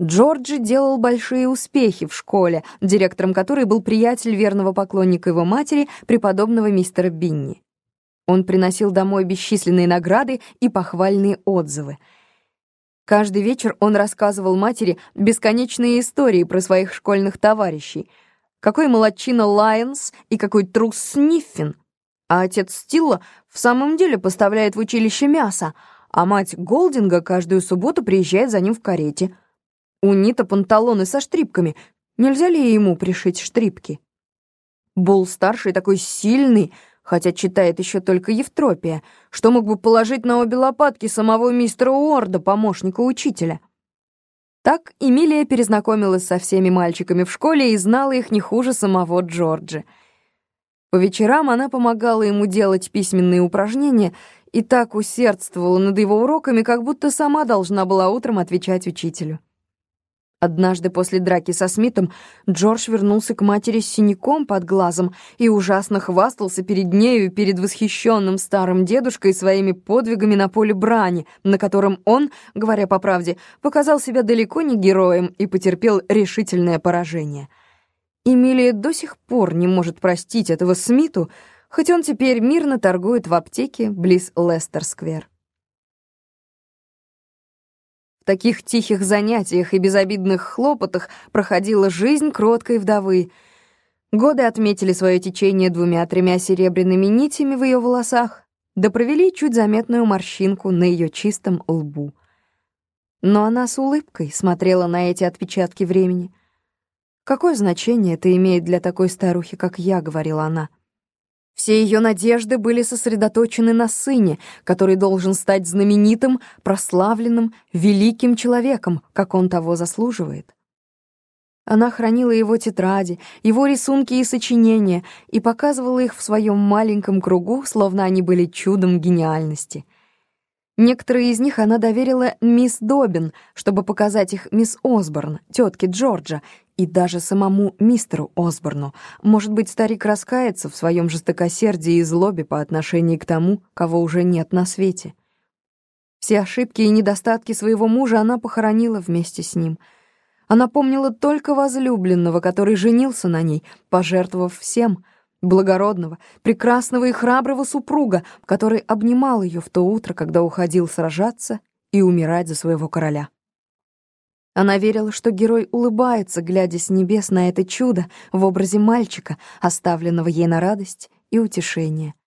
Джорджи делал большие успехи в школе, директором которой был приятель верного поклонника его матери, преподобного мистера Бинни. Он приносил домой бесчисленные награды и похвальные отзывы. Каждый вечер он рассказывал матери бесконечные истории про своих школьных товарищей. Какой молодчина Лайонс и какой трус Сниффин. А отец Стилла в самом деле поставляет в училище мясо, а мать Голдинга каждую субботу приезжает за ним в карете. У Нита панталоны со штрипками. Нельзя ли ему пришить штрипки? Булл-старший такой сильный, хотя читает еще только Евтропия, что мог бы положить на обе лопатки самого мистера Уорда, помощника учителя. Так Эмилия перезнакомилась со всеми мальчиками в школе и знала их не хуже самого Джорджа. По вечерам она помогала ему делать письменные упражнения и так усердствовала над его уроками, как будто сама должна была утром отвечать учителю. Однажды после драки со Смитом Джордж вернулся к матери с синяком под глазом и ужасно хвастался перед нею и перед восхищенным старым дедушкой своими подвигами на поле брани, на котором он, говоря по правде, показал себя далеко не героем и потерпел решительное поражение. Эмилия до сих пор не может простить этого Смиту, хоть он теперь мирно торгует в аптеке близ Лестер-сквер таких тихих занятиях и безобидных хлопотах проходила жизнь кроткой вдовы. Годы отметили свое течение двумя-тремя серебряными нитями в ее волосах, да провели чуть заметную морщинку на ее чистом лбу. Но она с улыбкой смотрела на эти отпечатки времени. «Какое значение это имеет для такой старухи, как я?» — говорила она. Все ее надежды были сосредоточены на сыне, который должен стать знаменитым, прославленным, великим человеком, как он того заслуживает. Она хранила его тетради, его рисунки и сочинения и показывала их в своем маленьком кругу, словно они были чудом гениальности — Некоторые из них она доверила мисс Добин, чтобы показать их мисс Осборн, тетке Джорджа, и даже самому мистеру Осборну. Может быть, старик раскается в своем жестокосердии и злобе по отношению к тому, кого уже нет на свете. Все ошибки и недостатки своего мужа она похоронила вместе с ним. Она помнила только возлюбленного, который женился на ней, пожертвовав всем — благородного, прекрасного и храброго супруга, который обнимал ее в то утро, когда уходил сражаться и умирать за своего короля. Она верила, что герой улыбается, глядя с небес на это чудо в образе мальчика, оставленного ей на радость и утешение —